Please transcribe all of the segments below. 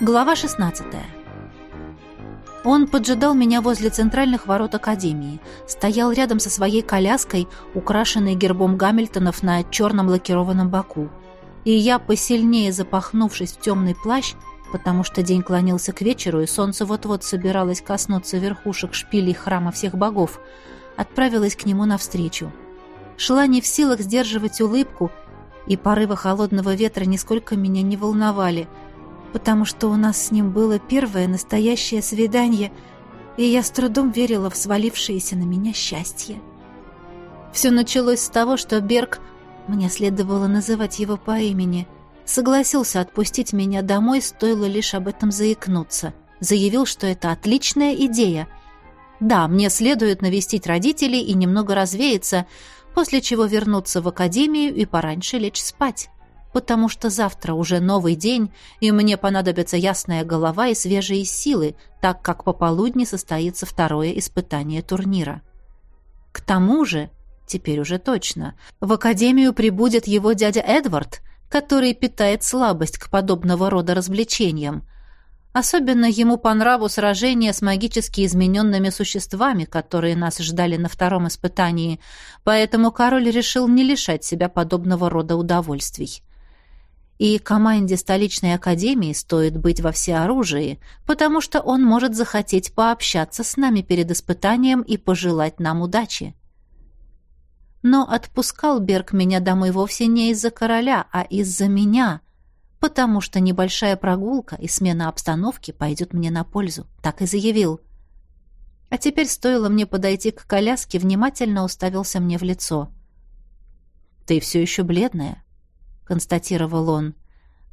Глава 16. Он поджидал меня возле центральных ворот Академии, стоял рядом со своей коляской, украшенной гербом Гамильтонов на черном лакированном боку. И я, посильнее запахнувшись в темный плащ, потому что день клонился к вечеру, и солнце вот-вот собиралось коснуться верхушек шпилей храма всех богов, отправилась к нему навстречу. Шла не в силах сдерживать улыбку, и порывы холодного ветра нисколько меня не волновали — потому что у нас с ним было первое настоящее свидание, и я с трудом верила в свалившееся на меня счастье. Все началось с того, что Берг, мне следовало называть его по имени, согласился отпустить меня домой, стоило лишь об этом заикнуться. Заявил, что это отличная идея. Да, мне следует навестить родителей и немного развеяться, после чего вернуться в академию и пораньше лечь спать потому что завтра уже новый день, и мне понадобится ясная голова и свежие силы, так как пополудни состоится второе испытание турнира. К тому же, теперь уже точно, в академию прибудет его дядя Эдвард, который питает слабость к подобного рода развлечениям. Особенно ему по нраву сражения с магически измененными существами, которые нас ждали на втором испытании, поэтому король решил не лишать себя подобного рода удовольствий. И команде столичной академии стоит быть во всеоружии, потому что он может захотеть пообщаться с нами перед испытанием и пожелать нам удачи. Но отпускал Берг меня домой вовсе не из-за короля, а из-за меня, потому что небольшая прогулка и смена обстановки пойдет мне на пользу, так и заявил. А теперь стоило мне подойти к коляске, внимательно уставился мне в лицо. «Ты все еще бледная», констатировал он.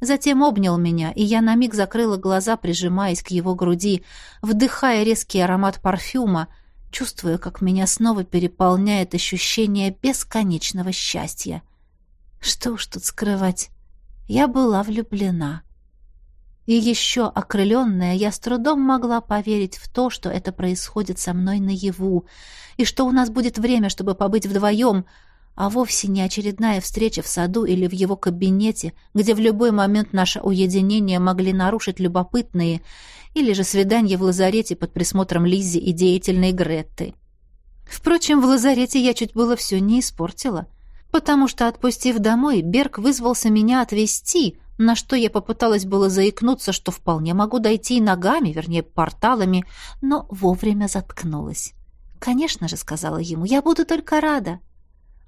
Затем обнял меня, и я на миг закрыла глаза, прижимаясь к его груди, вдыхая резкий аромат парфюма, чувствуя, как меня снова переполняет ощущение бесконечного счастья. Что уж тут скрывать, я была влюблена. И еще окрыленная, я с трудом могла поверить в то, что это происходит со мной наяву, и что у нас будет время, чтобы побыть вдвоем — а вовсе не очередная встреча в саду или в его кабинете, где в любой момент наше уединение могли нарушить любопытные, или же свидание в лазарете под присмотром Лиззи и деятельной Гретты. Впрочем, в лазарете я чуть было все не испортила, потому что, отпустив домой, Берг вызвался меня отвезти, на что я попыталась было заикнуться, что вполне могу дойти и ногами, вернее, порталами, но вовремя заткнулась. «Конечно же», — сказала ему, — «я буду только рада».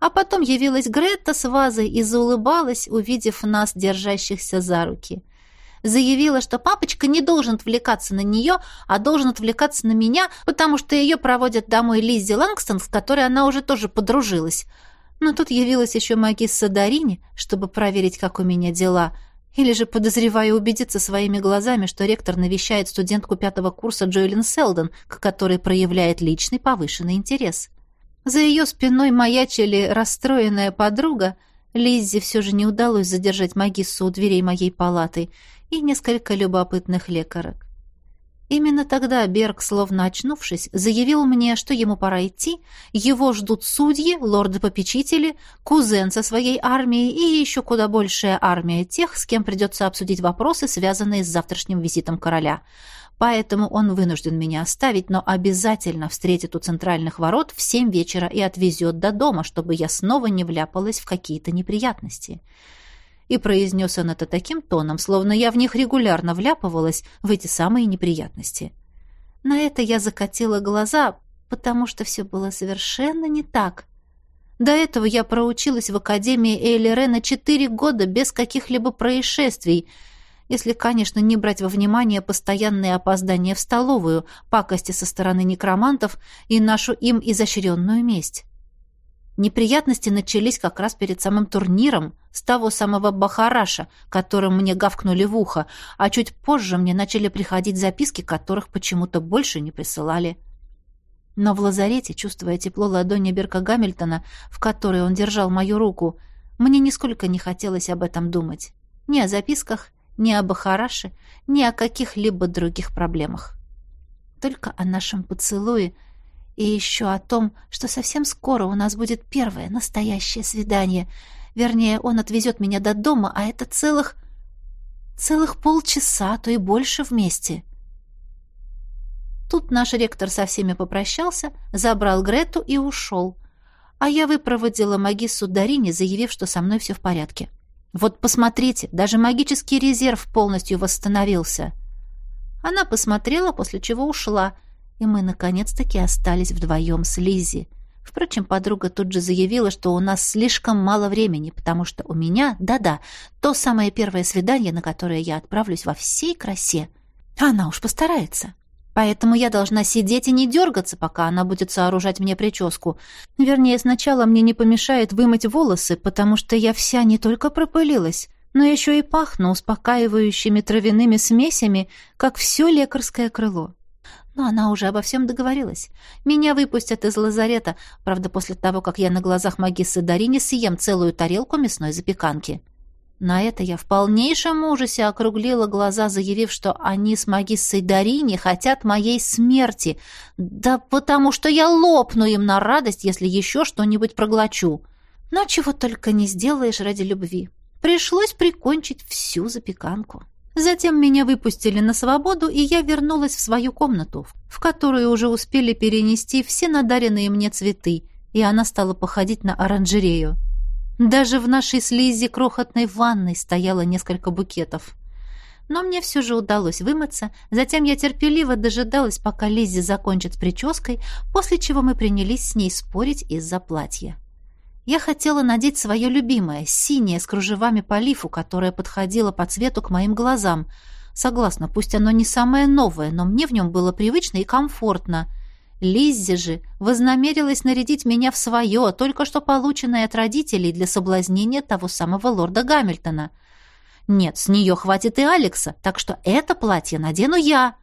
А потом явилась Гретта с вазой и заулыбалась, увидев нас, держащихся за руки. Заявила, что папочка не должен отвлекаться на нее, а должен отвлекаться на меня, потому что ее проводят домой Лиззи Лангстон, с которой она уже тоже подружилась. Но тут явилась еще магисса Дарини, чтобы проверить, как у меня дела, или же, подозревая, убедиться своими глазами, что ректор навещает студентку пятого курса Джоэлин Селдон, к которой проявляет личный повышенный интерес. За ее спиной маячили расстроенная подруга, Лиззи все же не удалось задержать магиссу у дверей моей палаты, и несколько любопытных лекарок. Именно тогда Берг, словно очнувшись, заявил мне, что ему пора идти, его ждут судьи, лорды-попечители, кузен со своей армией и еще куда большая армия тех, с кем придется обсудить вопросы, связанные с завтрашним визитом короля — Поэтому он вынужден меня оставить, но обязательно встретит у центральных ворот в семь вечера и отвезет до дома, чтобы я снова не вляпалась в какие-то неприятности. И произнес он это таким тоном, словно я в них регулярно вляпывалась в эти самые неприятности. На это я закатила глаза, потому что все было совершенно не так. До этого я проучилась в Академии Эйли Рена четыре года без каких-либо происшествий — если, конечно, не брать во внимание постоянные опоздания в столовую, пакости со стороны некромантов и нашу им изощренную месть. Неприятности начались как раз перед самым турниром с того самого Бахараша, которым мне гавкнули в ухо, а чуть позже мне начали приходить записки, которых почему-то больше не присылали. Но в лазарете, чувствуя тепло ладони Берка Гамильтона, в которой он держал мою руку, мне нисколько не хотелось об этом думать. Ни о записках, ни об Ахараше, ни о каких-либо других проблемах. Только о нашем поцелуе и еще о том, что совсем скоро у нас будет первое настоящее свидание. Вернее, он отвезет меня до дома, а это целых... Целых полчаса, а то и больше вместе. Тут наш ректор со всеми попрощался, забрал Грету и ушел. А я выпроводила магиссу Дарине, заявив, что со мной все в порядке. Вот посмотрите, даже магический резерв полностью восстановился. Она посмотрела, после чего ушла, и мы наконец-таки остались вдвоем с Лизи. Впрочем, подруга тут же заявила, что у нас слишком мало времени, потому что у меня, да-да, то самое первое свидание, на которое я отправлюсь во всей красе. Она уж постарается. Поэтому я должна сидеть и не дергаться, пока она будет сооружать мне прическу. Вернее, сначала мне не помешает вымыть волосы, потому что я вся не только пропылилась, но еще и пахну успокаивающими травяными смесями, как все лекарское крыло. Но она уже обо всем договорилась. Меня выпустят из лазарета, правда, после того, как я на глазах магиссы Дарини съем целую тарелку мясной запеканки. На это я в полнейшем ужасе округлила глаза, заявив, что они с магиссой Дарини хотят моей смерти. Да потому что я лопну им на радость, если еще что-нибудь проглочу. Но чего только не сделаешь ради любви. Пришлось прикончить всю запеканку. Затем меня выпустили на свободу, и я вернулась в свою комнату, в которую уже успели перенести все надаренные мне цветы, и она стала походить на оранжерею. Даже в нашей слизи крохотной ванной стояло несколько букетов. Но мне все же удалось вымыться, затем я терпеливо дожидалась, пока Лиззи закончит с прической, после чего мы принялись с ней спорить из-за платья. Я хотела надеть свое любимое, синее, с кружевами по лифу, которое подходило по цвету к моим глазам. Согласна, пусть оно не самое новое, но мне в нем было привычно и комфортно. Лиззи же вознамерилась нарядить меня в свое, только что полученное от родителей для соблазнения того самого лорда Гамильтона. Нет, с нее хватит и Алекса, так что это платье надену я.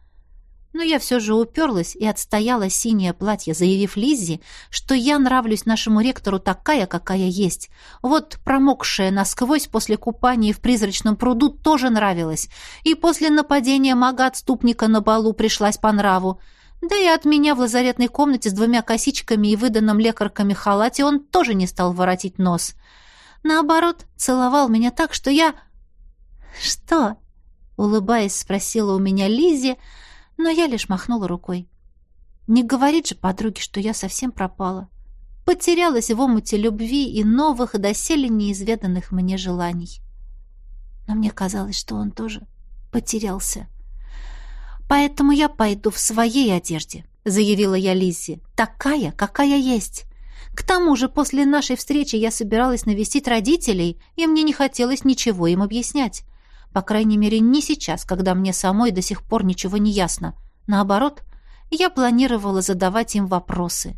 Но я все же уперлась и отстояла синее платье, заявив Лиззи, что я нравлюсь нашему ректору такая, какая есть. Вот промокшая насквозь после купания в призрачном пруду тоже нравилась, и после нападения мага-отступника на балу пришлась по нраву. Да и от меня в лазаретной комнате с двумя косичками и выданным лекарками халате он тоже не стал воротить нос. Наоборот, целовал меня так, что я... «Что?» — улыбаясь, спросила у меня Лизи, но я лишь махнула рукой. Не говорит же подруге, что я совсем пропала. Потерялась в омуте любви и новых, доселе неизведанных мне желаний. Но мне казалось, что он тоже потерялся. Поэтому я пойду в своей одежде, заявила я Лиззи. Такая, какая есть. К тому же после нашей встречи я собиралась навестить родителей, и мне не хотелось ничего им объяснять. По крайней мере, не сейчас, когда мне самой до сих пор ничего не ясно. Наоборот, я планировала задавать им вопросы.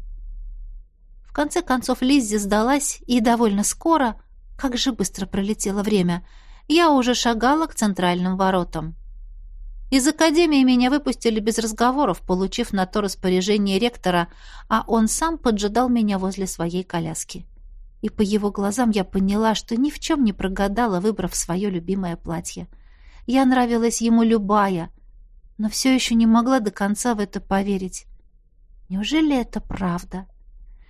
В конце концов Лиззи сдалась, и довольно скоро, как же быстро пролетело время, я уже шагала к центральным воротам. Из академии меня выпустили без разговоров, получив на то распоряжение ректора, а он сам поджидал меня возле своей коляски. И по его глазам я поняла, что ни в чем не прогадала, выбрав свое любимое платье. Я нравилась ему любая, но все еще не могла до конца в это поверить. Неужели это правда?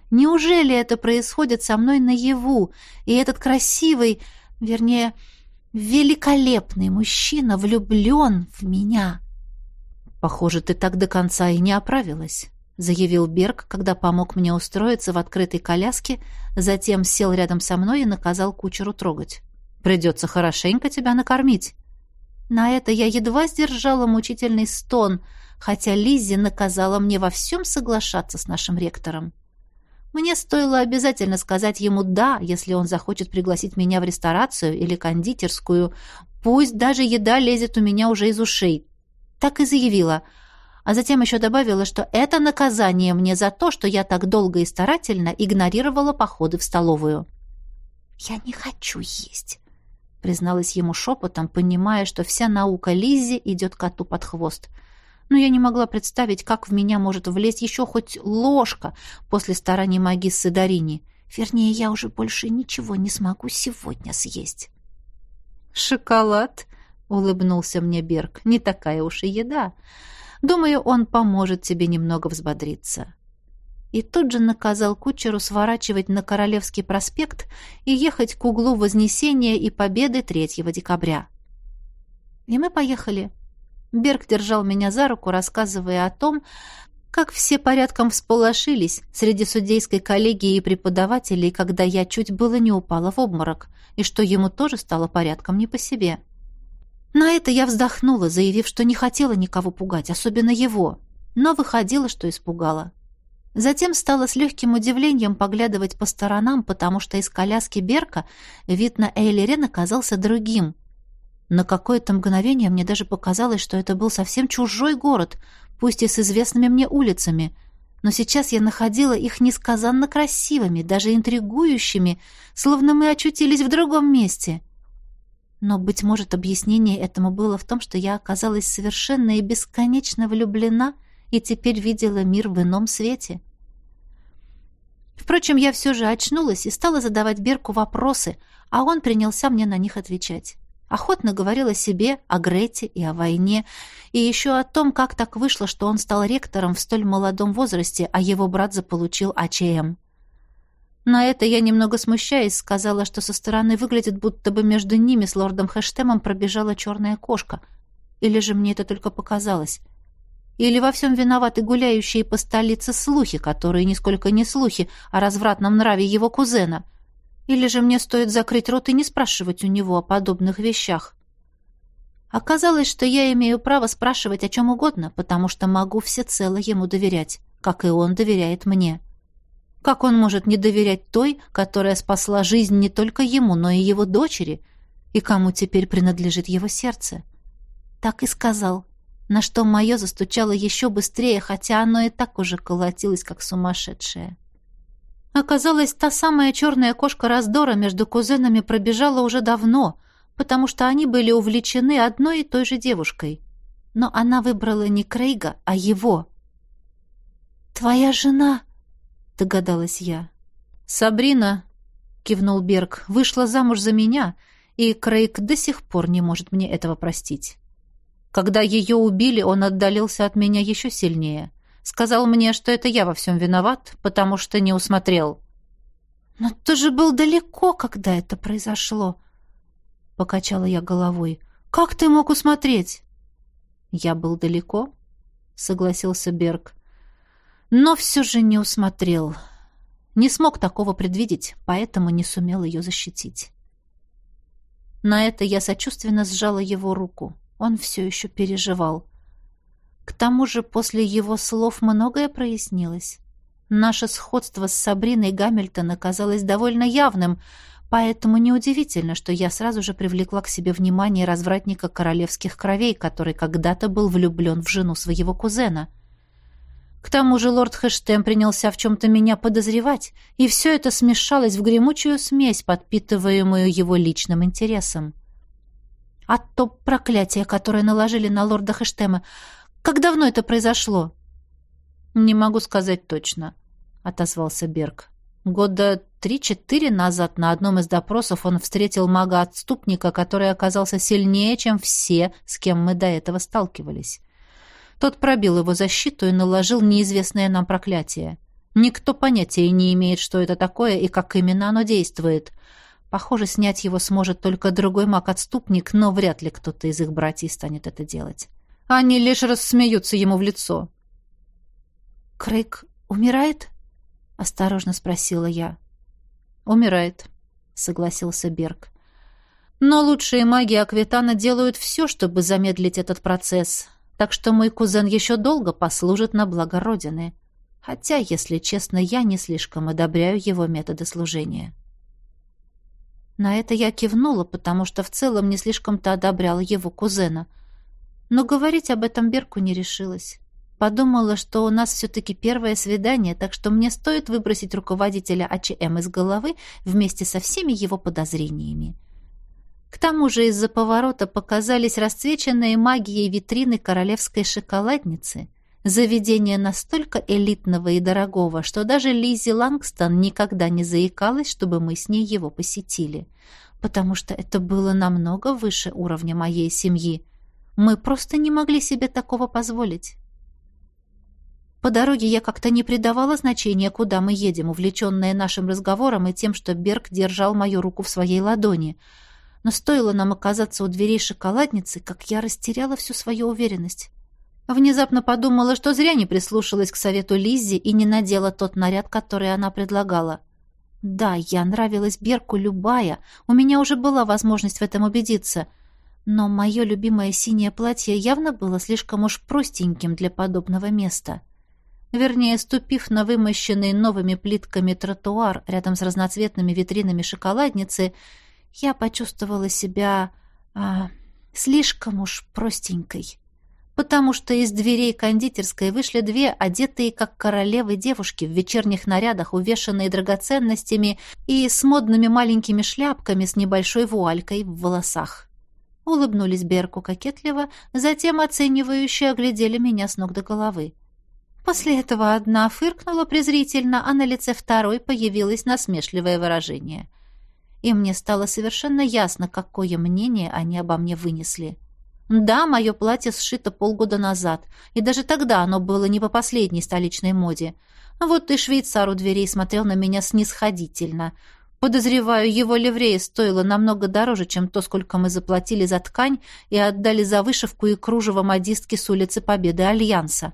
Неужели это происходит со мной наяву, и этот красивый, вернее, Великолепный мужчина влюблен в меня. Похоже, ты так до конца и не оправилась, заявил Берг, когда помог мне устроиться в открытой коляске, затем сел рядом со мной и наказал кучеру трогать. Придется хорошенько тебя накормить. На это я едва сдержала мучительный стон, хотя Лиззи наказала мне во всем соглашаться с нашим ректором. Мне стоило обязательно сказать ему «да», если он захочет пригласить меня в ресторацию или кондитерскую. Пусть даже еда лезет у меня уже из ушей. Так и заявила. А затем еще добавила, что это наказание мне за то, что я так долго и старательно игнорировала походы в столовую. «Я не хочу есть», — призналась ему шепотом, понимая, что вся наука Лиззи идет коту под хвост — но я не могла представить, как в меня может влезть еще хоть ложка после стараний магиссы Дарини. Вернее, я уже больше ничего не смогу сегодня съесть. «Шоколад?» — улыбнулся мне Берг. «Не такая уж и еда. Думаю, он поможет тебе немного взбодриться». И тут же наказал кучеру сворачивать на Королевский проспект и ехать к углу Вознесения и Победы 3 декабря. И мы поехали. Берг держал меня за руку, рассказывая о том, как все порядком всполошились среди судейской коллегии и преподавателей, когда я чуть было не упала в обморок, и что ему тоже стало порядком не по себе. На это я вздохнула, заявив, что не хотела никого пугать, особенно его, но выходило, что испугала. Затем стала с легким удивлением поглядывать по сторонам, потому что из коляски Берка вид на Эйлерен оказался другим. На какое-то мгновение мне даже показалось, что это был совсем чужой город, пусть и с известными мне улицами, но сейчас я находила их несказанно красивыми, даже интригующими, словно мы очутились в другом месте. Но, быть может, объяснение этому было в том, что я оказалась совершенно и бесконечно влюблена и теперь видела мир в ином свете. Впрочем, я все же очнулась и стала задавать Берку вопросы, а он принялся мне на них отвечать. Охотно говорил о себе, о Грете и о войне, и еще о том, как так вышло, что он стал ректором в столь молодом возрасте, а его брат заполучил АЧМ. На это я, немного смущаясь, сказала, что со стороны выглядит, будто бы между ними с лордом Хэштемом пробежала черная кошка. Или же мне это только показалось. Или во всем виноваты гуляющие по столице слухи, которые нисколько не слухи о развратном нраве его кузена — или же мне стоит закрыть рот и не спрашивать у него о подобных вещах? Оказалось, что я имею право спрашивать о чем угодно, потому что могу всецело ему доверять, как и он доверяет мне. Как он может не доверять той, которая спасла жизнь не только ему, но и его дочери, и кому теперь принадлежит его сердце? Так и сказал, на что мое застучало еще быстрее, хотя оно и так уже колотилось, как сумасшедшее. Оказалось, та самая черная кошка раздора между кузенами пробежала уже давно, потому что они были увлечены одной и той же девушкой. Но она выбрала не Крейга, а его. «Твоя жена?» — догадалась я. «Сабрина», — кивнул Берг, — «вышла замуж за меня, и Крейг до сих пор не может мне этого простить. Когда ее убили, он отдалился от меня еще сильнее». Сказал мне, что это я во всем виноват, потому что не усмотрел. «Но ты же был далеко, когда это произошло!» Покачала я головой. «Как ты мог усмотреть?» «Я был далеко», — согласился Берг. «Но все же не усмотрел. Не смог такого предвидеть, поэтому не сумел ее защитить». На это я сочувственно сжала его руку. Он все еще переживал. К тому же после его слов многое прояснилось. Наше сходство с Сабриной Гамильтон оказалось довольно явным, поэтому неудивительно, что я сразу же привлекла к себе внимание развратника королевских кровей, который когда-то был влюблен в жену своего кузена. К тому же лорд Хэштем принялся в чем-то меня подозревать, и все это смешалось в гремучую смесь, подпитываемую его личным интересом. А то проклятие, которое наложили на лорда Хэштема, как давно это произошло?» «Не могу сказать точно», — отозвался Берг. «Года три-четыре назад на одном из допросов он встретил мага-отступника, который оказался сильнее, чем все, с кем мы до этого сталкивались. Тот пробил его защиту и наложил неизвестное нам проклятие. Никто понятия не имеет, что это такое и как именно оно действует. Похоже, снять его сможет только другой маг-отступник, но вряд ли кто-то из их братьев станет это делать. Они лишь рассмеются ему в лицо. «Крейг умирает?» — осторожно спросила я. «Умирает», — согласился Берг. «Но лучшие маги Аквитана делают все, чтобы замедлить этот процесс, так что мой кузен еще долго послужит на благо Родины. Хотя, если честно, я не слишком одобряю его методы служения». На это я кивнула, потому что в целом не слишком-то одобряла его кузена — но говорить об этом Берку не решилась. Подумала, что у нас все-таки первое свидание, так что мне стоит выбросить руководителя АЧМ из головы вместе со всеми его подозрениями. К тому же из-за поворота показались расцвеченные магией витрины королевской шоколадницы. Заведение настолько элитного и дорогого, что даже Лизи Лангстон никогда не заикалась, чтобы мы с ней его посетили, потому что это было намного выше уровня моей семьи. Мы просто не могли себе такого позволить. По дороге я как-то не придавала значения, куда мы едем, увлеченная нашим разговором и тем, что Берг держал мою руку в своей ладони. но стоило нам оказаться у дверей шоколадницы, как я растеряла всю свою уверенность. Внезапно подумала, что зря не прислушалась к совету Лиззи и не надела тот наряд, который она предлагала. Да, я нравилась Берку любая, у меня уже была возможность в этом убедиться, но мое любимое синее платье явно было слишком уж простеньким для подобного места. Вернее, ступив на вымощенный новыми плитками тротуар рядом с разноцветными витринами шоколадницы, я почувствовала себя а, слишком уж простенькой потому что из дверей кондитерской вышли две одетые как королевы девушки в вечерних нарядах, увешанные драгоценностями и с модными маленькими шляпками с небольшой вуалькой в волосах. Улыбнулись Берку кокетливо, затем оценивающе оглядели меня с ног до головы. После этого одна фыркнула презрительно, а на лице второй появилось насмешливое выражение. И мне стало совершенно ясно, какое мнение они обо мне вынесли. — да, мое платье сшито полгода назад, и даже тогда оно было не по последней столичной моде. Вот и швейцар у дверей смотрел на меня снисходительно. Подозреваю, его ливрея стоило намного дороже, чем то, сколько мы заплатили за ткань и отдали за вышивку и кружево модистки с улицы Победы Альянса.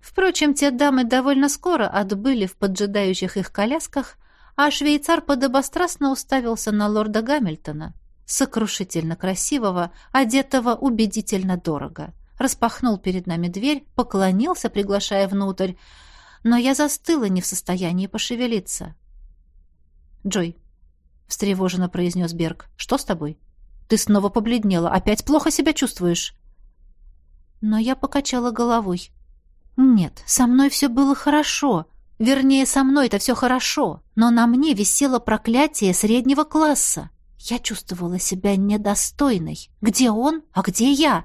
Впрочем, те дамы довольно скоро отбыли в поджидающих их колясках, а швейцар подобострастно уставился на лорда Гамильтона сокрушительно красивого, одетого убедительно дорого. Распахнул перед нами дверь, поклонился, приглашая внутрь, но я застыла, не в состоянии пошевелиться. «Джой», — встревоженно произнес Берг, — «что с тобой? Ты снова побледнела, опять плохо себя чувствуешь?» Но я покачала головой. «Нет, со мной все было хорошо. Вернее, со мной это все хорошо, но на мне висело проклятие среднего класса. Я чувствовала себя недостойной. Где он, а где я?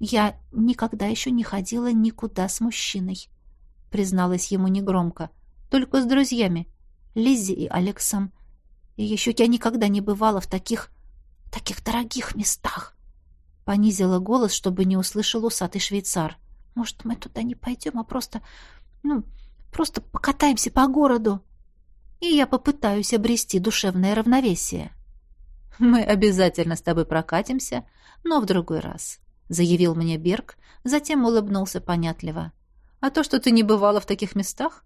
Я никогда еще не ходила никуда с мужчиной, призналась ему негромко. Только с друзьями, Лиззи и Алексом. И еще я никогда не бывала в таких... таких дорогих местах. Понизила голос, чтобы не услышал усатый швейцар. Может, мы туда не пойдем, а просто... ну, просто покатаемся по городу и я попытаюсь обрести душевное равновесие. Мы обязательно с тобой прокатимся, но в другой раз, заявил мне Берг, затем улыбнулся понятливо. А то, что ты не бывала в таких местах,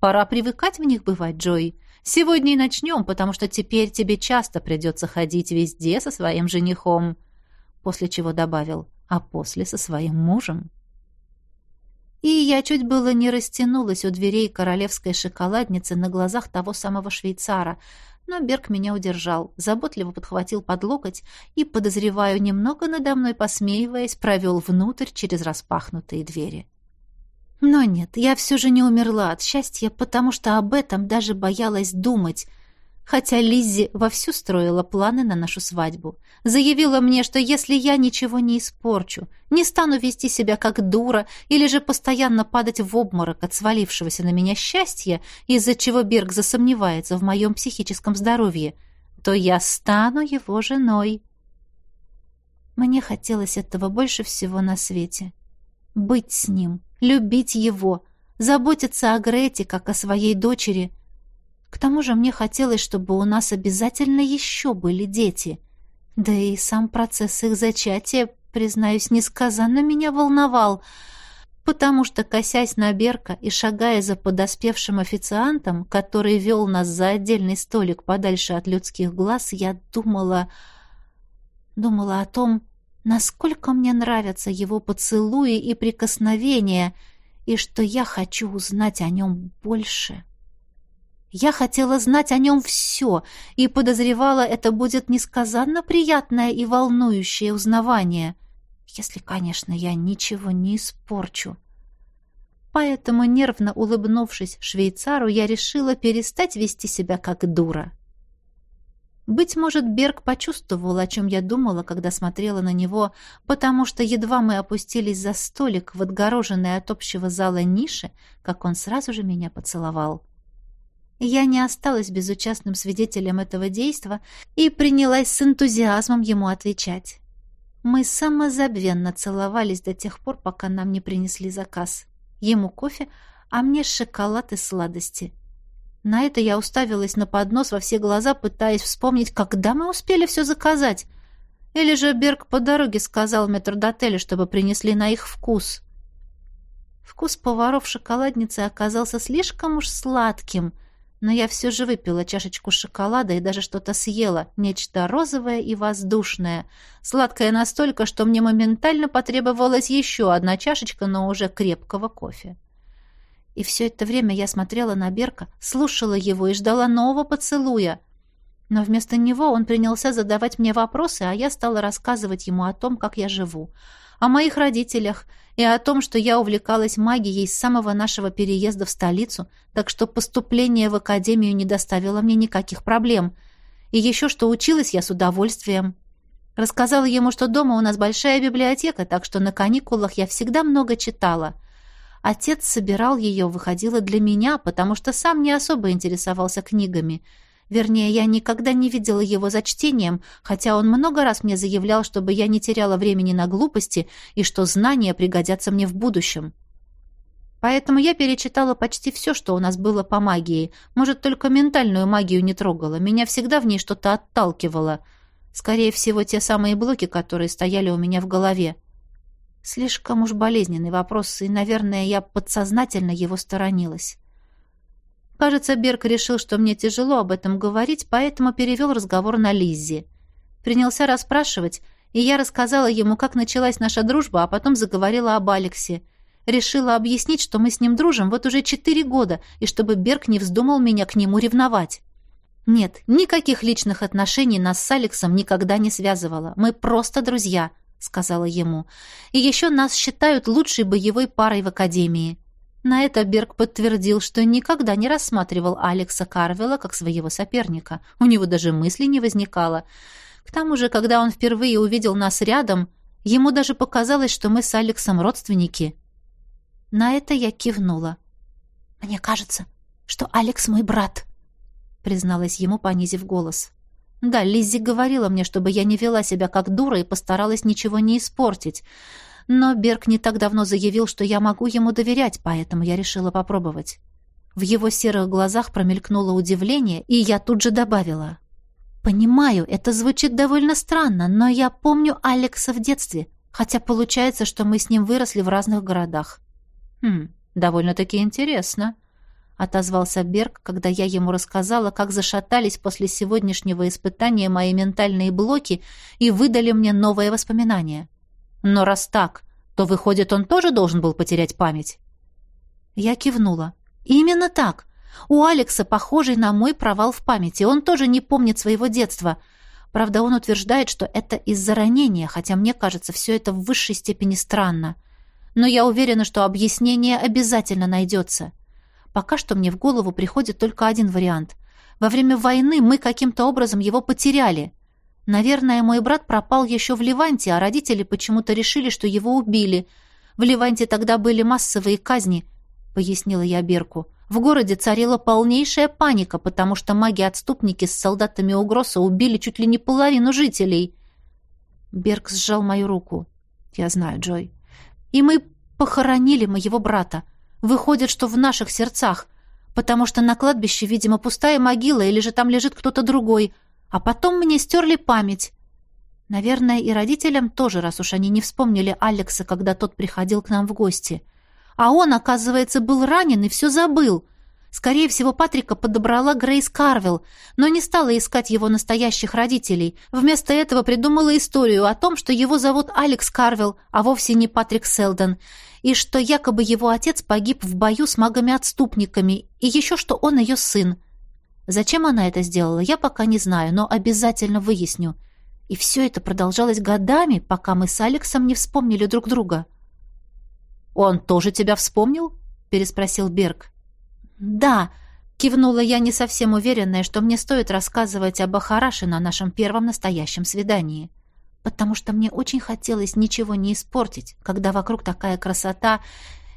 пора привыкать в них бывать, Джой. Сегодня и начнем, потому что теперь тебе часто придется ходить везде со своим женихом. После чего добавил, а после со своим мужем и я чуть было не растянулась у дверей королевской шоколадницы на глазах того самого швейцара, но Берг меня удержал, заботливо подхватил под локоть и, подозреваю, немного надо мной посмеиваясь, провел внутрь через распахнутые двери. Но нет, я все же не умерла от счастья, потому что об этом даже боялась думать, хотя Лиззи вовсю строила планы на нашу свадьбу. Заявила мне, что если я ничего не испорчу, не стану вести себя как дура или же постоянно падать в обморок от свалившегося на меня счастья, из-за чего Берг засомневается в моем психическом здоровье, то я стану его женой. Мне хотелось этого больше всего на свете. Быть с ним, любить его, заботиться о Грете, как о своей дочери — к тому же мне хотелось, чтобы у нас обязательно еще были дети. Да и сам процесс их зачатия, признаюсь, несказанно меня волновал, потому что, косясь на Берка и шагая за подоспевшим официантом, который вел нас за отдельный столик подальше от людских глаз, я думала... думала о том, насколько мне нравятся его поцелуи и прикосновения, и что я хочу узнать о нем больше». Я хотела знать о нем все и подозревала, это будет несказанно приятное и волнующее узнавание, если, конечно, я ничего не испорчу. Поэтому, нервно улыбнувшись швейцару, я решила перестать вести себя как дура. Быть может, Берг почувствовал, о чем я думала, когда смотрела на него, потому что едва мы опустились за столик в отгороженной от общего зала нише, как он сразу же меня поцеловал. Я не осталась безучастным свидетелем этого действа и принялась с энтузиазмом ему отвечать. Мы самозабвенно целовались до тех пор, пока нам не принесли заказ. Ему кофе, а мне шоколад и сладости. На это я уставилась на поднос во все глаза, пытаясь вспомнить, когда мы успели все заказать. Или же Берг по дороге сказал метрдотелю, чтобы принесли на их вкус. Вкус поваров в шоколаднице оказался слишком уж сладким, но я все же выпила чашечку шоколада и даже что-то съела, нечто розовое и воздушное, сладкое настолько, что мне моментально потребовалась еще одна чашечка, но уже крепкого кофе. И все это время я смотрела на Берка, слушала его и ждала нового поцелуя. Но вместо него он принялся задавать мне вопросы, а я стала рассказывать ему о том, как я живу, о моих родителях и о том, что я увлекалась магией с самого нашего переезда в столицу, так что поступление в академию не доставило мне никаких проблем. И еще что училась я с удовольствием. Рассказала ему, что дома у нас большая библиотека, так что на каникулах я всегда много читала. Отец собирал ее, выходила для меня, потому что сам не особо интересовался книгами — Вернее, я никогда не видела его за чтением, хотя он много раз мне заявлял, чтобы я не теряла времени на глупости и что знания пригодятся мне в будущем. Поэтому я перечитала почти все, что у нас было по магии. Может, только ментальную магию не трогала. Меня всегда в ней что-то отталкивало. Скорее всего, те самые блоки, которые стояли у меня в голове. Слишком уж болезненный вопрос, и, наверное, я подсознательно его сторонилась. Кажется, Берг решил, что мне тяжело об этом говорить, поэтому перевел разговор на Лиззи. Принялся расспрашивать, и я рассказала ему, как началась наша дружба, а потом заговорила об Алексе. Решила объяснить, что мы с ним дружим вот уже четыре года, и чтобы Берг не вздумал меня к нему ревновать. Нет, никаких личных отношений нас с Алексом никогда не связывало. Мы просто друзья, сказала ему. И еще нас считают лучшей боевой парой в академии. На это Берг подтвердил, что никогда не рассматривал Алекса Карвелла как своего соперника. У него даже мысли не возникало. К тому же, когда он впервые увидел нас рядом, ему даже показалось, что мы с Алексом родственники. На это я кивнула. «Мне кажется, что Алекс мой брат», — призналась ему, понизив голос. «Да, Лиззи говорила мне, чтобы я не вела себя как дура и постаралась ничего не испортить. Но Берг не так давно заявил, что я могу ему доверять, поэтому я решила попробовать. В его серых глазах промелькнуло удивление, и я тут же добавила. «Понимаю, это звучит довольно странно, но я помню Алекса в детстве, хотя получается, что мы с ним выросли в разных городах». «Хм, довольно-таки интересно», — отозвался Берг, когда я ему рассказала, как зашатались после сегодняшнего испытания мои ментальные блоки и выдали мне новые воспоминания. Но раз так, то, выходит, он тоже должен был потерять память? Я кивнула. Именно так. У Алекса похожий на мой провал в памяти. Он тоже не помнит своего детства. Правда, он утверждает, что это из-за ранения, хотя мне кажется, все это в высшей степени странно. Но я уверена, что объяснение обязательно найдется. Пока что мне в голову приходит только один вариант. Во время войны мы каким-то образом его потеряли. Наверное, мой брат пропал еще в Ливанте, а родители почему-то решили, что его убили. В Ливанте тогда были массовые казни, пояснила я Берку. В городе царила полнейшая паника, потому что маги-отступники с солдатами Угроса убили чуть ли не половину жителей. Берг сжал мою руку. Я знаю, Джой. И мы похоронили моего брата. Выходит, что в наших сердцах, потому что на кладбище, видимо, пустая могила или же там лежит кто-то другой — а потом мне стерли память. Наверное, и родителям тоже, раз уж они не вспомнили Алекса, когда тот приходил к нам в гости. А он, оказывается, был ранен и все забыл. Скорее всего, Патрика подобрала Грейс Карвелл, но не стала искать его настоящих родителей. Вместо этого придумала историю о том, что его зовут Алекс Карвелл, а вовсе не Патрик Селдон, и что якобы его отец погиб в бою с магами-отступниками, и еще что он ее сын. Зачем она это сделала, я пока не знаю, но обязательно выясню. И все это продолжалось годами, пока мы с Алексом не вспомнили друг друга. «Он тоже тебя вспомнил?» — переспросил Берг. «Да», — кивнула я, не совсем уверенная, что мне стоит рассказывать об Ахараше на нашем первом настоящем свидании. Потому что мне очень хотелось ничего не испортить, когда вокруг такая красота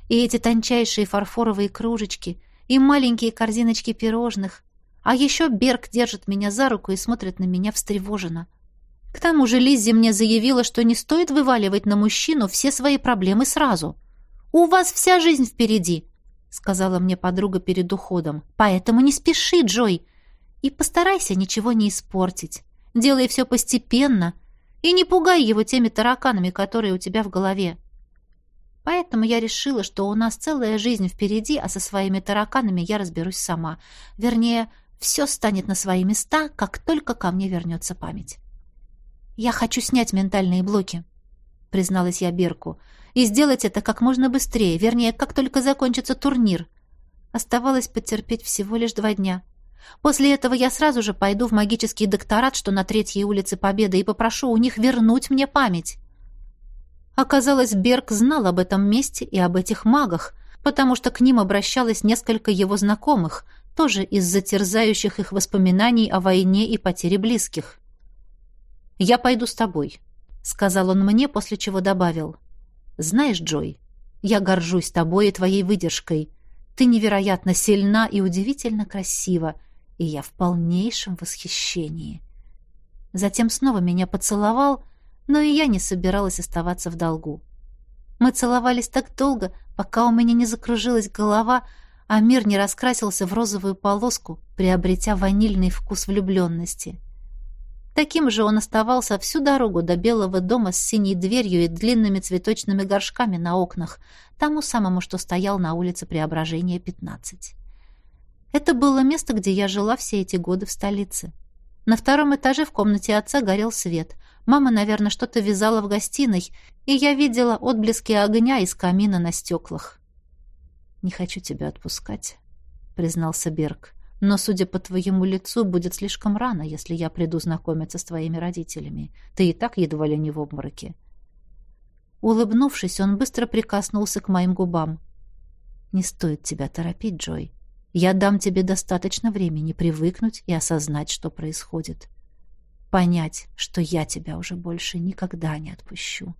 и эти тончайшие фарфоровые кружечки, и маленькие корзиночки пирожных, а еще Берг держит меня за руку и смотрит на меня встревоженно. К тому же Лиззи мне заявила, что не стоит вываливать на мужчину все свои проблемы сразу. «У вас вся жизнь впереди», — сказала мне подруга перед уходом. «Поэтому не спеши, Джой, и постарайся ничего не испортить. Делай все постепенно и не пугай его теми тараканами, которые у тебя в голове. Поэтому я решила, что у нас целая жизнь впереди, а со своими тараканами я разберусь сама. Вернее, все станет на свои места, как только ко мне вернется память. «Я хочу снять ментальные блоки», — призналась я Берку, «и сделать это как можно быстрее, вернее, как только закончится турнир. Оставалось потерпеть всего лишь два дня». После этого я сразу же пойду в магический докторат, что на Третьей улице Победы, и попрошу у них вернуть мне память. Оказалось, Берг знал об этом месте и об этих магах, потому что к ним обращалось несколько его знакомых, тоже из-за терзающих их воспоминаний о войне и потере близких. «Я пойду с тобой», — сказал он мне, после чего добавил. «Знаешь, Джой, я горжусь тобой и твоей выдержкой. Ты невероятно сильна и удивительно красива, и я в полнейшем восхищении. Затем снова меня поцеловал, но и я не собиралась оставаться в долгу. Мы целовались так долго, пока у меня не закружилась голова, а мир не раскрасился в розовую полоску, приобретя ванильный вкус влюбленности. Таким же он оставался всю дорогу до белого дома с синей дверью и длинными цветочными горшками на окнах, тому самому, что стоял на улице Преображения, 15. Это было место, где я жила все эти годы в столице. На втором этаже в комнате отца горел свет. Мама, наверное, что-то вязала в гостиной, и я видела отблески огня из камина на стеклах. «Не хочу тебя отпускать», — признался Берг. «Но, судя по твоему лицу, будет слишком рано, если я приду знакомиться с твоими родителями. Ты и так едва ли не в обмороке». Улыбнувшись, он быстро прикоснулся к моим губам. «Не стоит тебя торопить, Джой. Я дам тебе достаточно времени привыкнуть и осознать, что происходит. Понять, что я тебя уже больше никогда не отпущу.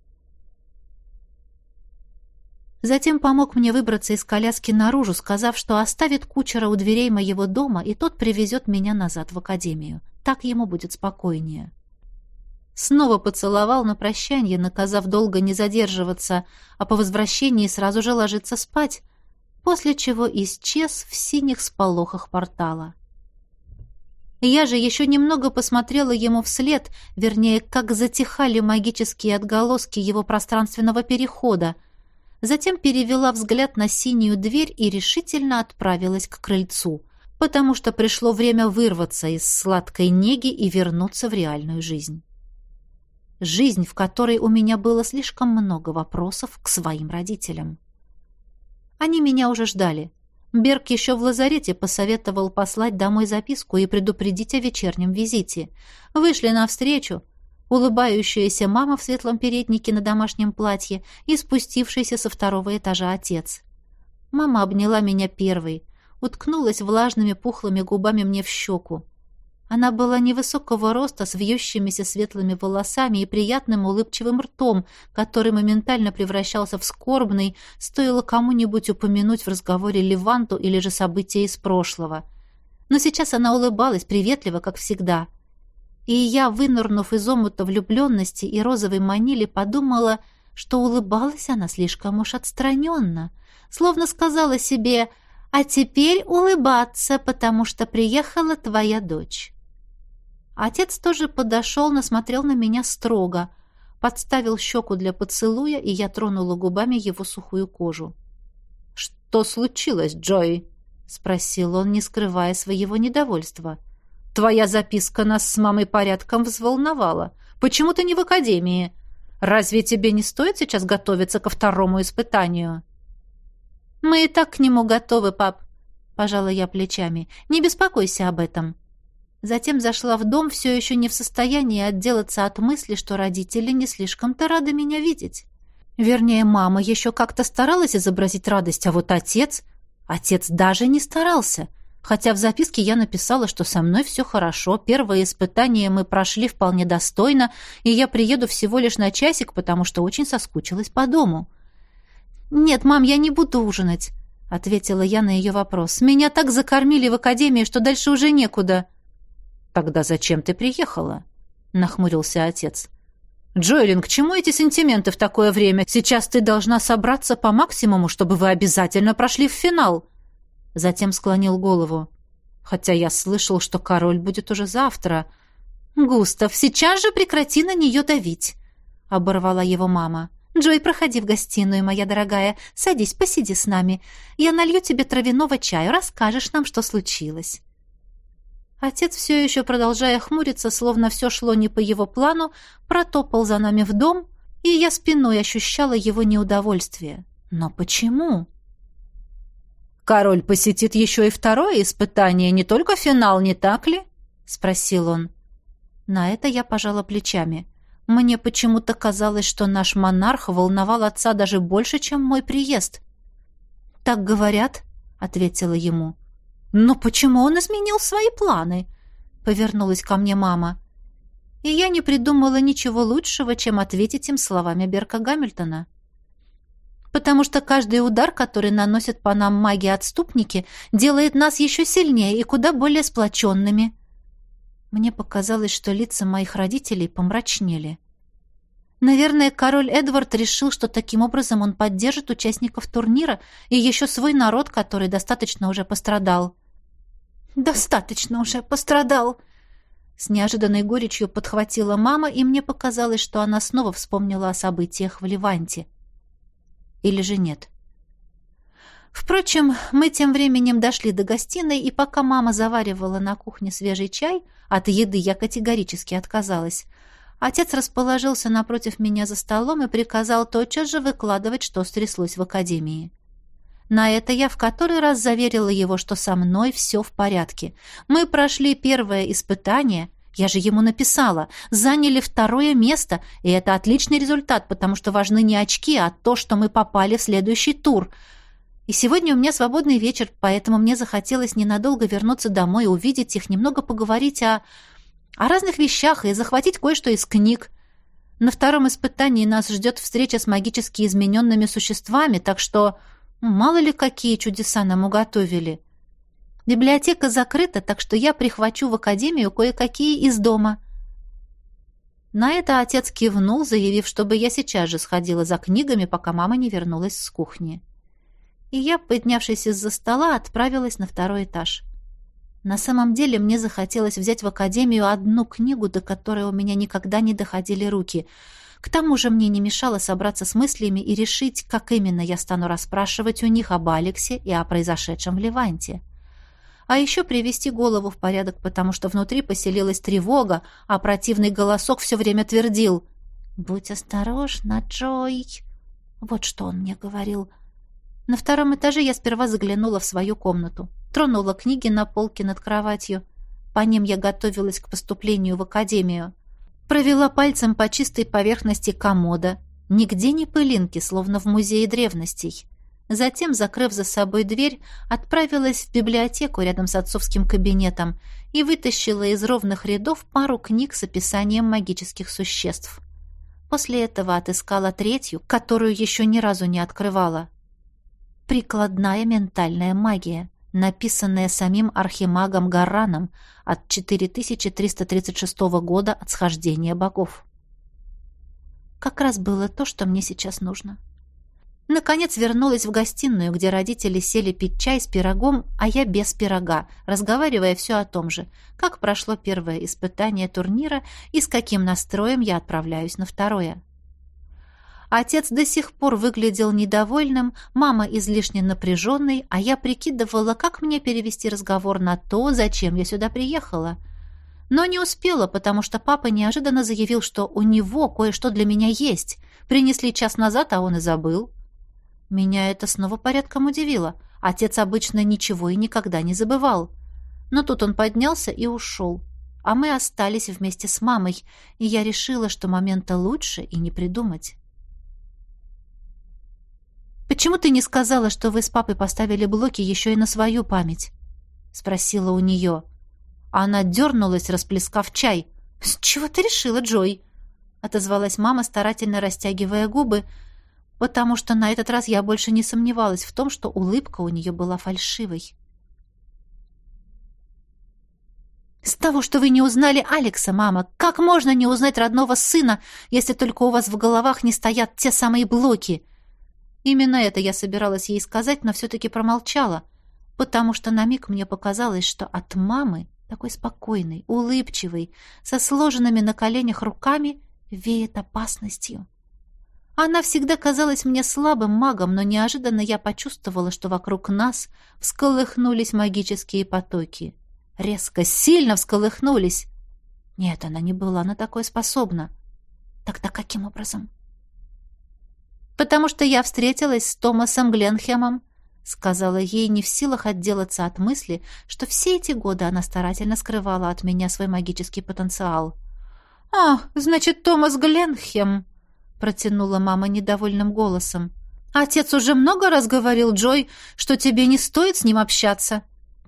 Затем помог мне выбраться из коляски наружу, сказав, что оставит кучера у дверей моего дома, и тот привезет меня назад в академию. Так ему будет спокойнее. Снова поцеловал на прощание, наказав долго не задерживаться, а по возвращении сразу же ложиться спать, после чего исчез в синих сполохах портала. Я же еще немного посмотрела ему вслед, вернее, как затихали магические отголоски его пространственного перехода, затем перевела взгляд на синюю дверь и решительно отправилась к крыльцу, потому что пришло время вырваться из сладкой неги и вернуться в реальную жизнь. Жизнь, в которой у меня было слишком много вопросов к своим родителям. Они меня уже ждали. Берг еще в лазарете посоветовал послать домой записку и предупредить о вечернем визите. Вышли навстречу. Улыбающаяся мама в светлом переднике на домашнем платье и спустившийся со второго этажа отец. Мама обняла меня первой, уткнулась влажными пухлыми губами мне в щеку. Она была невысокого роста, с вьющимися светлыми волосами и приятным улыбчивым ртом, который моментально превращался в скорбный, стоило кому-нибудь упомянуть в разговоре Леванту или же события из прошлого. Но сейчас она улыбалась приветливо, как всегда. И я, вынырнув из омута влюбленности и розовой манили, подумала, что улыбалась она слишком уж отстраненно, словно сказала себе «А теперь улыбаться, потому что приехала твоя дочь». Отец тоже подошел, насмотрел на меня строго, подставил щеку для поцелуя, и я тронула губами его сухую кожу. «Что случилось, Джой?» — спросил он, не скрывая своего недовольства. «Твоя записка нас с мамой порядком взволновала. Почему ты не в академии? Разве тебе не стоит сейчас готовиться ко второму испытанию?» «Мы и так к нему готовы, пап», — пожала я плечами. «Не беспокойся об этом». Затем зашла в дом, все еще не в состоянии отделаться от мысли, что родители не слишком-то рады меня видеть. Вернее, мама еще как-то старалась изобразить радость, а вот отец... Отец даже не старался. Хотя в записке я написала, что со мной все хорошо, первое испытание мы прошли вполне достойно, и я приеду всего лишь на часик, потому что очень соскучилась по дому. «Нет, мам, я не буду ужинать», — ответила я на ее вопрос. «Меня так закормили в академии, что дальше уже некуда». «Тогда зачем ты приехала?» — нахмурился отец. Джоэлин, к чему эти сентименты в такое время? Сейчас ты должна собраться по максимуму, чтобы вы обязательно прошли в финал. Затем склонил голову. Хотя я слышал, что король будет уже завтра. Густав, сейчас же прекрати на нее давить, оборвала его мама. Джой, проходи в гостиную, моя дорогая. Садись, посиди с нами. Я налью тебе травяного чаю, расскажешь нам, что случилось. Отец, все еще продолжая хмуриться, словно все шло не по его плану, протопал за нами в дом, и я спиной ощущала его неудовольствие. Но почему? «Король посетит еще и второе испытание, не только финал, не так ли?» — спросил он. На это я пожала плечами. Мне почему-то казалось, что наш монарх волновал отца даже больше, чем мой приезд. «Так говорят», — ответила ему. «Но почему он изменил свои планы?» — повернулась ко мне мама. И я не придумала ничего лучшего, чем ответить им словами Берка Гамильтона. «Потому что каждый удар, который наносят по нам маги-отступники, делает нас еще сильнее и куда более сплоченными». Мне показалось, что лица моих родителей помрачнели. Наверное, король Эдвард решил, что таким образом он поддержит участников турнира и еще свой народ, который достаточно уже пострадал. «Достаточно уже пострадал!» С неожиданной горечью подхватила мама, и мне показалось, что она снова вспомнила о событиях в Ливанте. Или же нет? Впрочем, мы тем временем дошли до гостиной, и пока мама заваривала на кухне свежий чай, от еды я категорически отказалась, отец расположился напротив меня за столом и приказал тотчас же выкладывать, что стряслось в академии. На это я в который раз заверила его, что со мной все в порядке. Мы прошли первое испытание, я же ему написала, заняли второе место, и это отличный результат, потому что важны не очки, а то, что мы попали в следующий тур. И сегодня у меня свободный вечер, поэтому мне захотелось ненадолго вернуться домой, увидеть их, немного поговорить о... о разных вещах и захватить кое-что из книг. На втором испытании нас ждет встреча с магически измененными существами, так что... Мало ли какие чудеса нам уготовили. Библиотека закрыта, так что я прихвачу в академию кое-какие из дома. На это отец кивнул, заявив, чтобы я сейчас же сходила за книгами, пока мама не вернулась с кухни. И я, поднявшись из-за стола, отправилась на второй этаж. На самом деле мне захотелось взять в академию одну книгу, до которой у меня никогда не доходили руки — к тому же мне не мешало собраться с мыслями и решить, как именно я стану расспрашивать у них об Алексе и о произошедшем в Ливанте. А еще привести голову в порядок, потому что внутри поселилась тревога, а противный голосок все время твердил «Будь осторожна, Джой!» Вот что он мне говорил. На втором этаже я сперва заглянула в свою комнату, тронула книги на полке над кроватью. По ним я готовилась к поступлению в академию. Провела пальцем по чистой поверхности комода. Нигде не пылинки, словно в музее древностей. Затем, закрыв за собой дверь, отправилась в библиотеку рядом с отцовским кабинетом и вытащила из ровных рядов пару книг с описанием магических существ. После этого отыскала третью, которую еще ни разу не открывала. «Прикладная ментальная магия», написанная самим архимагом Гараном от 4336 года от схождения богов. Как раз было то, что мне сейчас нужно. Наконец вернулась в гостиную, где родители сели пить чай с пирогом, а я без пирога, разговаривая все о том же, как прошло первое испытание турнира и с каким настроем я отправляюсь на второе. Отец до сих пор выглядел недовольным, мама излишне напряженной, а я прикидывала, как мне перевести разговор на то, зачем я сюда приехала. Но не успела, потому что папа неожиданно заявил, что у него кое-что для меня есть. Принесли час назад, а он и забыл. Меня это снова порядком удивило. Отец обычно ничего и никогда не забывал. Но тут он поднялся и ушел. А мы остались вместе с мамой, и я решила, что момента лучше и не придумать. «Почему ты не сказала, что вы с папой поставили блоки еще и на свою память?» — спросила у нее. Она дернулась, расплескав чай. «С чего ты решила, Джой?» — отозвалась мама, старательно растягивая губы, потому что на этот раз я больше не сомневалась в том, что улыбка у нее была фальшивой. «С того, что вы не узнали Алекса, мама, как можно не узнать родного сына, если только у вас в головах не стоят те самые блоки?» Именно это я собиралась ей сказать, но все-таки промолчала, потому что на миг мне показалось, что от мамы, такой спокойной, улыбчивой, со сложенными на коленях руками, веет опасностью. Она всегда казалась мне слабым магом, но неожиданно я почувствовала, что вокруг нас всколыхнулись магические потоки. Резко, сильно всколыхнулись. Нет, она не была на такое способна. Тогда каким образом? «Потому что я встретилась с Томасом Гленхемом», сказала ей, не в силах отделаться от мысли, что все эти годы она старательно скрывала от меня свой магический потенциал. «А, значит, Томас Гленхем», протянула мама недовольным голосом. Отец уже много раз говорил Джой, что тебе не стоит с ним общаться.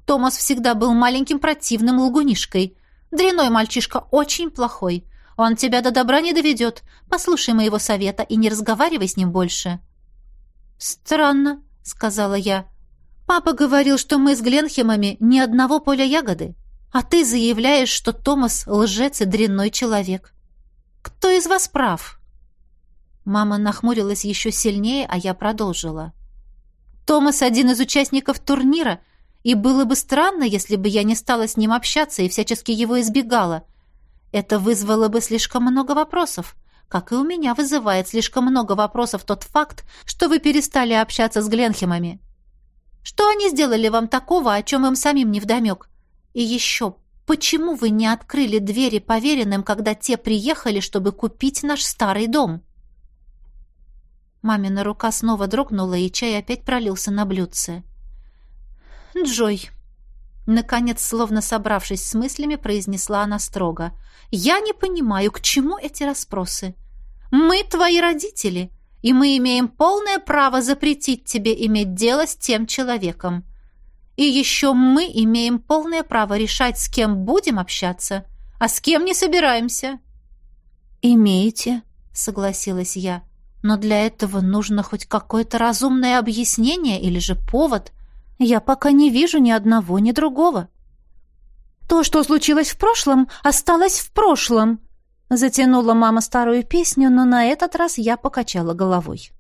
Томас всегда был маленьким противным лгунишкой. Дряной мальчишка очень плохой. Он тебя до добра не доведет. Послушай моего совета и не разговаривай с ним больше». «Странно», — сказала я. «Папа говорил, что мы с Гленхемами ни одного поля ягоды, а ты заявляешь, что Томас — лжец и дрянной человек. Кто из вас прав?» Мама нахмурилась еще сильнее, а я продолжила. «Томас один из участников турнира, и было бы странно, если бы я не стала с ним общаться и всячески его избегала. Это вызвало бы слишком много вопросов, как и у меня вызывает слишком много вопросов тот факт, что вы перестали общаться с Гленхемами. Что они сделали вам такого, о чем им самим не вдомек? И еще, почему вы не открыли двери поверенным, когда те приехали, чтобы купить наш старый дом?» Мамина рука снова дрогнула, и чай опять пролился на блюдце. «Джой», Наконец, словно собравшись с мыслями, произнесла она строго. «Я не понимаю, к чему эти расспросы? Мы твои родители, и мы имеем полное право запретить тебе иметь дело с тем человеком. И еще мы имеем полное право решать, с кем будем общаться, а с кем не собираемся». «Имеете», — согласилась я. Но для этого нужно хоть какое-то разумное объяснение или же повод. Я пока не вижу ни одного, ни другого. То, что случилось в прошлом, осталось в прошлом. Затянула мама старую песню, но на этот раз я покачала головой.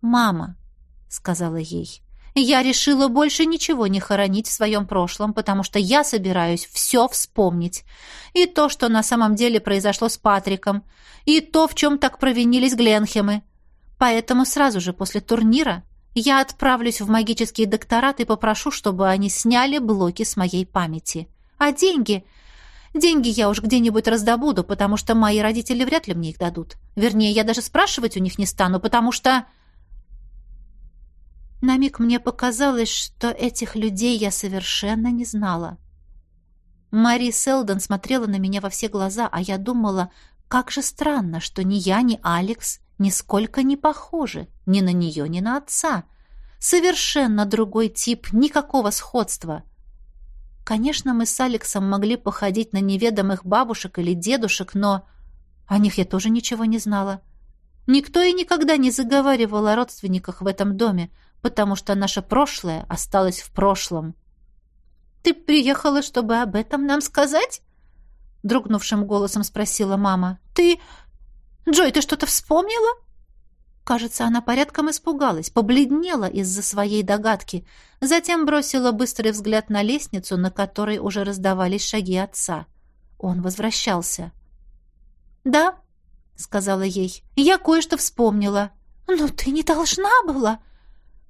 «Мама», — сказала ей, — «я решила больше ничего не хоронить в своем прошлом, потому что я собираюсь все вспомнить. И то, что на самом деле произошло с Патриком, и то, в чем так провинились Гленхемы. Поэтому сразу же после турнира я отправлюсь в магический докторат и попрошу, чтобы они сняли блоки с моей памяти. А деньги... Деньги я уж где-нибудь раздобуду, потому что мои родители вряд ли мне их дадут. Вернее, я даже спрашивать у них не стану, потому что... На миг мне показалось, что этих людей я совершенно не знала. Мари Селдон смотрела на меня во все глаза, а я думала, как же странно, что ни я, ни Алекс нисколько не похожи ни на нее, ни на отца. Совершенно другой тип, никакого сходства. Конечно, мы с Алексом могли походить на неведомых бабушек или дедушек, но о них я тоже ничего не знала. Никто и никогда не заговаривал о родственниках в этом доме, потому что наше прошлое осталось в прошлом. «Ты приехала, чтобы об этом нам сказать?» — дрогнувшим голосом спросила мама. «Ты... Джой, ты что-то вспомнила?» Кажется, она порядком испугалась, побледнела из-за своей догадки, затем бросила быстрый взгляд на лестницу, на которой уже раздавались шаги отца. Он возвращался. «Да», — сказала ей, — «я кое-что вспомнила». «Но ты не должна была», —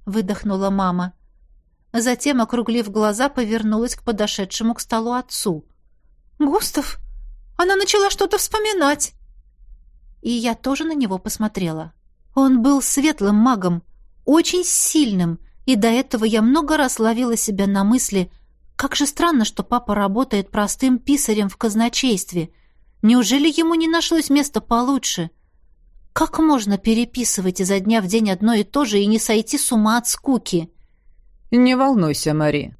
выдохнула мама. Затем, округлив глаза, повернулась к подошедшему к столу отцу. «Густав, она начала что-то вспоминать. И я тоже на него посмотрела. Он был светлым магом, очень сильным, и до этого я много раз ловила себя на мысли, как же странно, что папа работает простым писарем в казначействе. Неужели ему не нашлось места получше? Как можно переписывать изо дня в день одно и то же и не сойти с ума от скуки? «Не волнуйся, Мари»,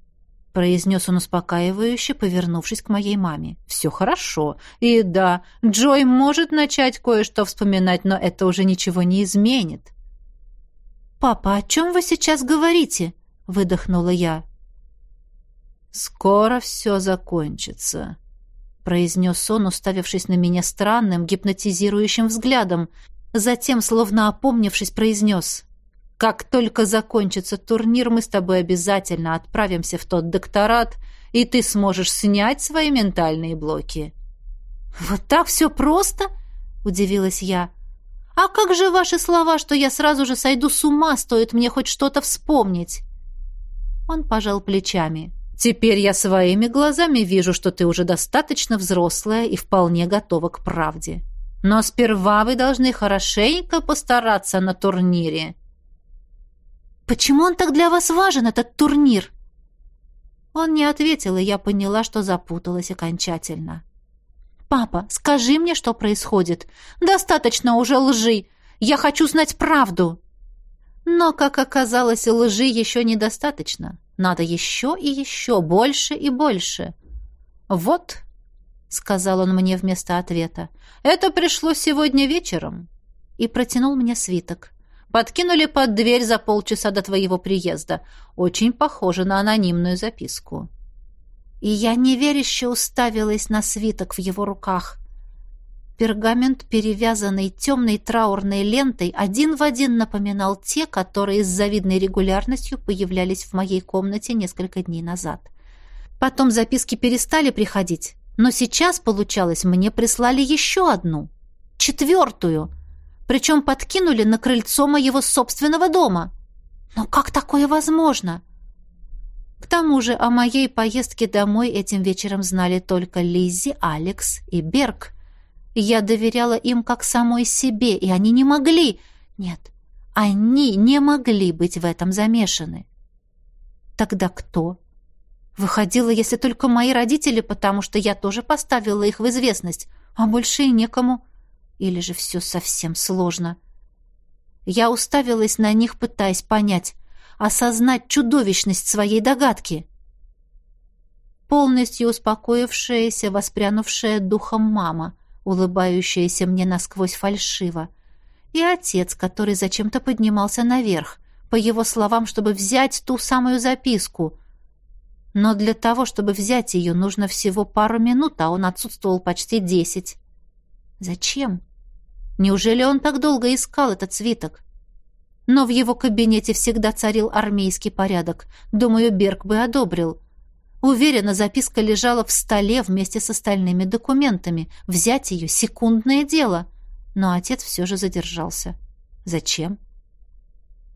произнес он успокаивающе, повернувшись к моей маме. «Все хорошо. И да, Джой может начать кое-что вспоминать, но это уже ничего не изменит». «Папа, о чем вы сейчас говорите?» — выдохнула я. «Скоро все закончится», — произнес он, уставившись на меня странным, гипнотизирующим взглядом. Затем, словно опомнившись, произнес. «Как только закончится турнир, мы с тобой обязательно отправимся в тот докторат, и ты сможешь снять свои ментальные блоки». «Вот так все просто?» — удивилась я. «А как же ваши слова, что я сразу же сойду с ума, стоит мне хоть что-то вспомнить?» Он пожал плечами. Теперь я своими глазами вижу, что ты уже достаточно взрослая и вполне готова к правде. Но сперва вы должны хорошенько постараться на турнире. Почему он так для вас важен, этот турнир? Он не ответил, и я поняла, что запуталась окончательно. Папа, скажи мне, что происходит. Достаточно уже лжи. Я хочу знать правду. Но, как оказалось, лжи еще недостаточно. Надо еще и еще, больше и больше. «Вот», — сказал он мне вместо ответа, — «это пришло сегодня вечером». И протянул мне свиток. «Подкинули под дверь за полчаса до твоего приезда. Очень похоже на анонимную записку». И я неверяще уставилась на свиток в его руках. Пергамент, перевязанный темной траурной лентой, один в один напоминал те, которые с завидной регулярностью появлялись в моей комнате несколько дней назад. Потом записки перестали приходить, но сейчас, получалось, мне прислали еще одну, четвертую, причем подкинули на крыльцо моего собственного дома. Но как такое возможно? К тому же о моей поездке домой этим вечером знали только Лиззи, Алекс и Берг — я доверяла им как самой себе, и они не могли... Нет, они не могли быть в этом замешаны. Тогда кто? Выходило, если только мои родители, потому что я тоже поставила их в известность, а больше и некому. Или же все совсем сложно. Я уставилась на них, пытаясь понять, осознать чудовищность своей догадки. Полностью успокоившаяся, воспрянувшая духом мама — улыбающаяся мне насквозь фальшиво, и отец, который зачем-то поднимался наверх, по его словам, чтобы взять ту самую записку. Но для того, чтобы взять ее, нужно всего пару минут, а он отсутствовал почти десять. Зачем? Неужели он так долго искал этот свиток? Но в его кабинете всегда царил армейский порядок. Думаю, Берг бы одобрил. Уверена, записка лежала в столе вместе с остальными документами. Взять ее — секундное дело. Но отец все же задержался. Зачем?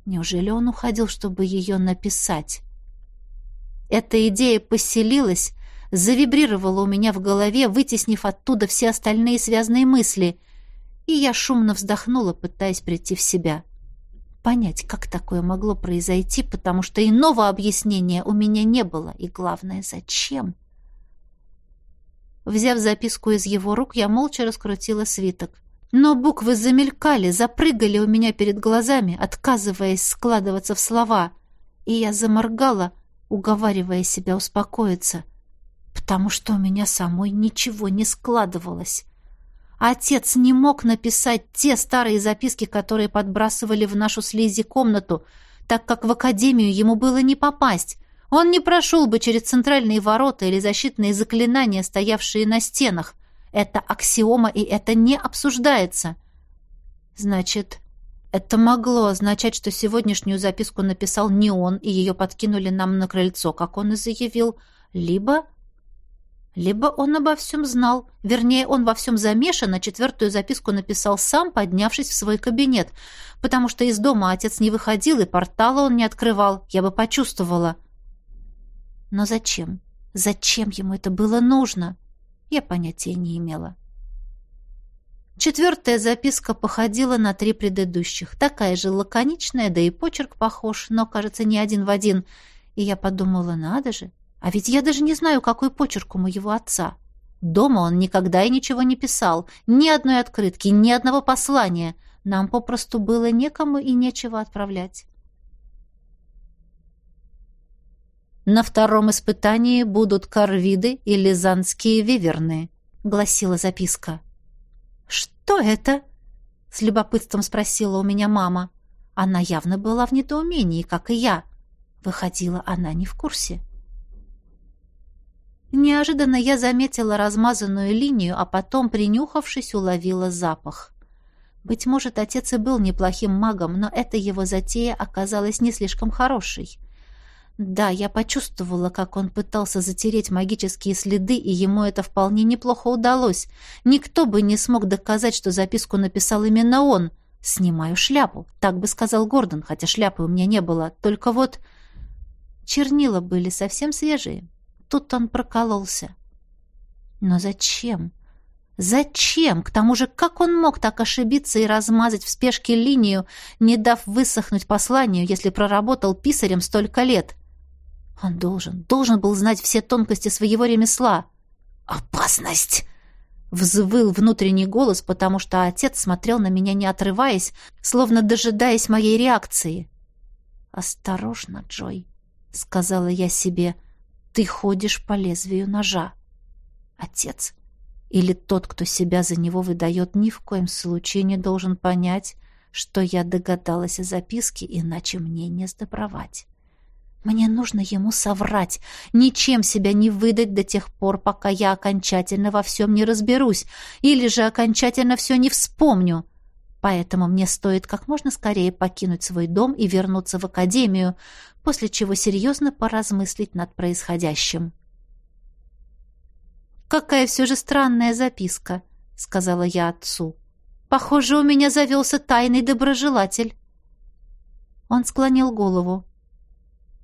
Неужели он уходил, чтобы ее написать? Эта идея поселилась, завибрировала у меня в голове, вытеснив оттуда все остальные связанные мысли, и я шумно вздохнула, пытаясь прийти в себя. — понять, как такое могло произойти, потому что иного объяснения у меня не было, и главное, зачем. Взяв записку из его рук, я молча раскрутила свиток. Но буквы замелькали, запрыгали у меня перед глазами, отказываясь складываться в слова, и я заморгала, уговаривая себя успокоиться, потому что у меня самой ничего не складывалось. Отец не мог написать те старые записки, которые подбрасывали в нашу слизи комнату, так как в академию ему было не попасть. Он не прошел бы через центральные ворота или защитные заклинания, стоявшие на стенах. Это аксиома, и это не обсуждается. Значит, это могло означать, что сегодняшнюю записку написал не он, и ее подкинули нам на крыльцо, как он и заявил, либо либо он обо всем знал, вернее, он во всем замешан, а четвертую записку написал сам, поднявшись в свой кабинет, потому что из дома отец не выходил и портала он не открывал, я бы почувствовала. Но зачем? Зачем ему это было нужно? Я понятия не имела. Четвертая записка походила на три предыдущих. Такая же лаконичная, да и почерк похож, но, кажется, не один в один. И я подумала, надо же, а ведь я даже не знаю, какой почерк у моего отца. Дома он никогда и ничего не писал, ни одной открытки, ни одного послания. Нам попросту было некому и нечего отправлять. На втором испытании будут корвиды и лизанские виверны, гласила записка. Что это? с любопытством спросила у меня мама. Она явно была в недоумении, как и я. Выходила, она не в курсе. Неожиданно я заметила размазанную линию, а потом, принюхавшись, уловила запах. Быть может, отец и был неплохим магом, но эта его затея оказалась не слишком хорошей. Да, я почувствовала, как он пытался затереть магические следы, и ему это вполне неплохо удалось. Никто бы не смог доказать, что записку написал именно он. «Снимаю шляпу», — так бы сказал Гордон, хотя шляпы у меня не было. Только вот чернила были совсем свежие. Тут он прокололся. Но зачем? Зачем? К тому же, как он мог так ошибиться и размазать в спешке линию, не дав высохнуть посланию, если проработал писарем столько лет? — он должен, должен был знать все тонкости своего ремесла. «Опасность!» Взвыл внутренний голос, потому что отец смотрел на меня, не отрываясь, словно дожидаясь моей реакции. «Осторожно, Джой», — сказала я себе, — «ты ходишь по лезвию ножа». Отец или тот, кто себя за него выдает, ни в коем случае не должен понять, что я догадалась о записке, иначе мне не сдобровать. Мне нужно ему соврать, ничем себя не выдать до тех пор, пока я окончательно во всем не разберусь, или же окончательно все не вспомню. Поэтому мне стоит как можно скорее покинуть свой дом и вернуться в академию, после чего серьезно поразмыслить над происходящим. «Какая все же странная записка», — сказала я отцу. «Похоже, у меня завелся тайный доброжелатель». Он склонил голову.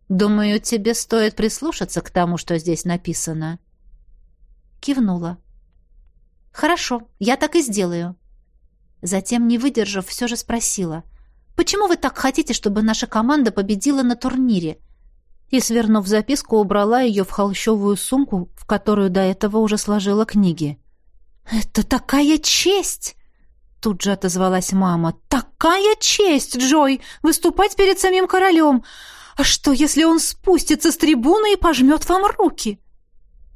Думаю, тебе стоит прислушаться к тому, что здесь написано. Кивнула. Хорошо, я так и сделаю. Затем, не выдержав, все же спросила. Почему вы так хотите, чтобы наша команда победила на турнире? И, свернув записку, убрала ее в холщовую сумку, в которую до этого уже сложила книги. «Это такая честь!» Тут же отозвалась мама. «Такая честь, Джой, выступать перед самим королем! А что, если он спустится с трибуны и пожмет вам руки?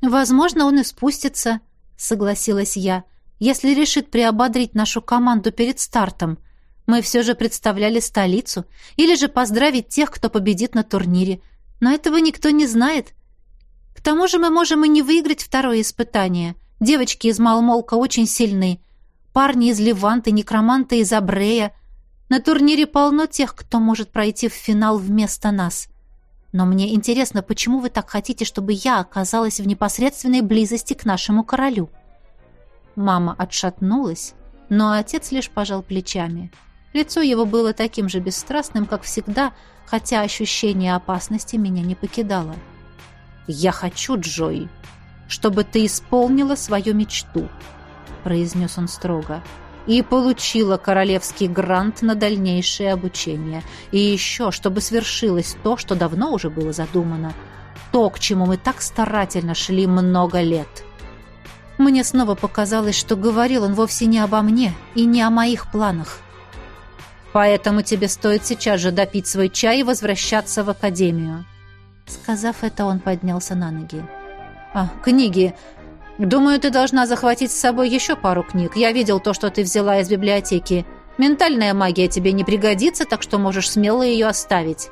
Возможно, он и спустится, согласилась я, если решит приободрить нашу команду перед стартом. Мы все же представляли столицу, или же поздравить тех, кто победит на турнире. Но этого никто не знает. К тому же мы можем и не выиграть второе испытание. Девочки из Малмолка очень сильны. Парни из Леванты, некроманты из Абрея — на турнире полно тех, кто может пройти в финал вместо нас. Но мне интересно, почему вы так хотите, чтобы я оказалась в непосредственной близости к нашему королю?» Мама отшатнулась, но отец лишь пожал плечами. Лицо его было таким же бесстрастным, как всегда, хотя ощущение опасности меня не покидало. «Я хочу, Джой, чтобы ты исполнила свою мечту», — произнес он строго и получила королевский грант на дальнейшее обучение. И еще, чтобы свершилось то, что давно уже было задумано. То, к чему мы так старательно шли много лет. Мне снова показалось, что говорил он вовсе не обо мне и не о моих планах. Поэтому тебе стоит сейчас же допить свой чай и возвращаться в академию. Сказав это, он поднялся на ноги. «А, книги. «Думаю, ты должна захватить с собой еще пару книг. Я видел то, что ты взяла из библиотеки. Ментальная магия тебе не пригодится, так что можешь смело ее оставить».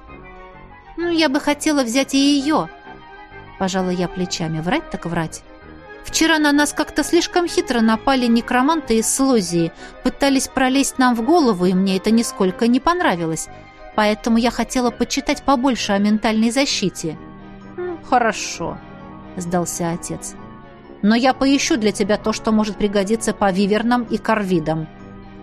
«Ну, я бы хотела взять и ее». Пожала я плечами. Врать так врать. Вчера на нас как-то слишком хитро напали некроманты из Слозии, пытались пролезть нам в голову, и мне это нисколько не понравилось. Поэтому я хотела почитать побольше о ментальной защите. «Хорошо», — сдался отец но я поищу для тебя то, что может пригодиться по вивернам и корвидам».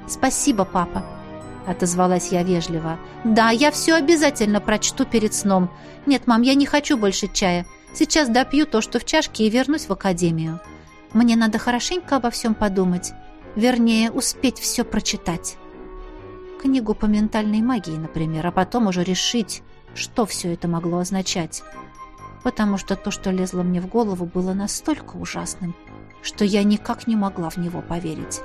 «Спасибо, папа», — отозвалась я вежливо. «Да, я все обязательно прочту перед сном. Нет, мам, я не хочу больше чая. Сейчас допью то, что в чашке, и вернусь в академию. Мне надо хорошенько обо всем подумать. Вернее, успеть все прочитать. Книгу по ментальной магии, например, а потом уже решить, что все это могло означать» потому что то, что лезло мне в голову, было настолько ужасным, что я никак не могла в него поверить.